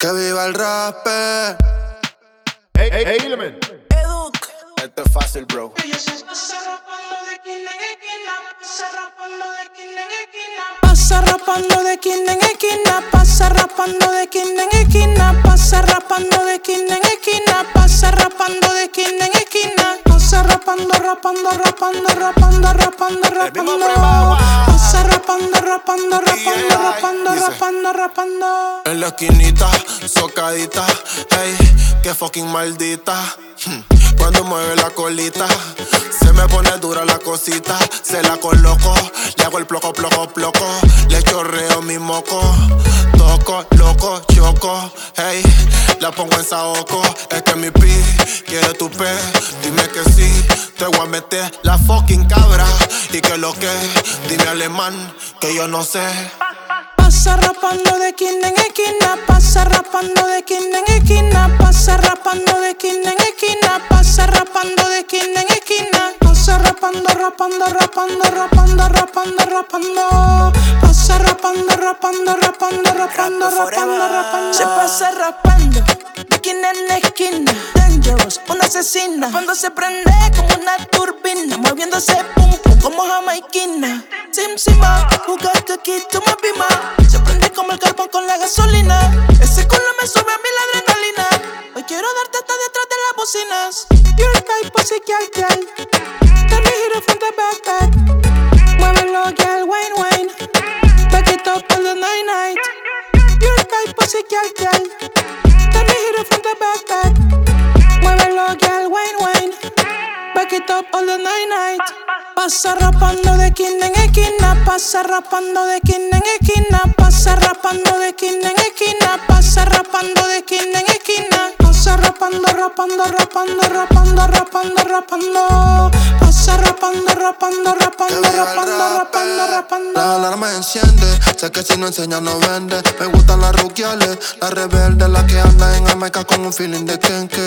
Que viva el rap. Hey, hey, hey, element. Esto es fácil, bro. Pasa rapando de esquina en esquina, pasa rapando de esquina en esquina, pasa rapando de esquina en esquina, rapando, rapando, rapando, rapando, rapando, rapando, pasa rapando, rapando, rapando, rapando, rapando, rapando. En la esquinita, socadita, ey, que fucking maldita. Hmm, Cuando mueve la colita, se me pone dura la cosita. Se la coloco, le hago el ploco. Saoco, es que mi pi quiere tu pe. Dime que sí, te voy a meter la fucking cabra. Y que lo que, dime alemán, que yo no sé. Pasa rapando de esquina en esquina, pasa rapando de esquina en esquina, pasa rapando de esquina en esquina, pasa rapando de esquina en esquina, pasa rapando, rapando, rapando, rapando, rapando, rapando, pasa rapando, rapando, rapando, rapando, rapando, rapando. Se pasa rapando esquina en esquina, dangerous, una asesina, cuando se prende como una turbina, moviéndose pum pum como jamaiquina. Sim Sima, the key to my bima? Se prende como el carbón con la gasolina. Ese culo me sube a mí la adrenalina. Hoy quiero darte hasta detrás de las bocinas. Your type pussy girl. Let me from the back, back. Pasa rapando de esquina en esquina, pasa rapando de esquina en esquina, pasa rapando de esquina en esquina, pasa rapando de esquina en esquina, pasa rapando, rapando, rapando, rapando, rapando, rapando, pasa rapando, rapando, rapando, rapando, rapando, rapando. La alarma enciende, sé que si no enseña no vende. Me gustan las ruquiales, las rebeldes, las que andan en Jamaica con un feeling de kenke.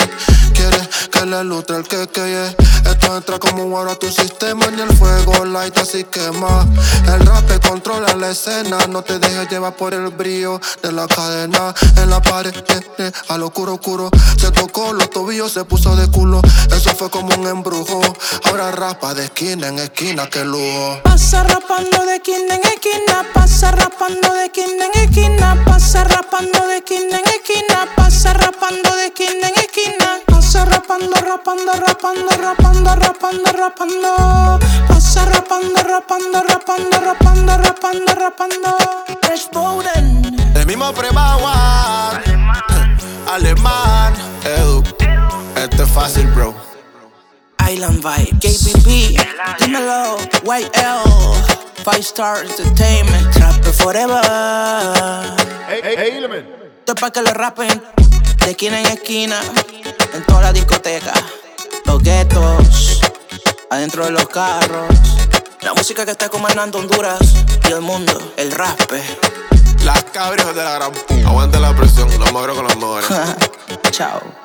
Quiere que le lutre el que yeah. Esto entra como un a tu sistema, ni el fuego light así quema. El rap te controla la escena, no te dejes llevar por el brillo de la cadena. En la pared, eh, eh, a lo oscuro, oscuro. Se tocó los tobillos, se puso de culo. Eso fue como un embrujo. Ahora rapa de esquina en esquina, que lujo. Pasa rapando de esquina en esquina, pasa rapando de esquina en esquina, pasa rapando de esquina en esquina, pasa rapando de esquina en esquina, pasa rapando, rapando, rapando, rapando, rapando, rapando, pasa rapando, rapando, rapando, rapando, rapando, rapando. Fresh Bowden. El mismo prebawa. Alemán. Edu. Esto es fácil, bro. Island Vibe, KPP, dímelo, YL, Five Star Entertainment, Trap Forever. Hey, hey, hey, element. Esto es pa' que lo rapen de esquina en esquina, en toda la discoteca, los guetos, adentro de los carros. La música que está comandando Honduras y el mundo, el raspe. Las cabras de la gran puta. Aguanta la presión, los magros con los mejores. Chao.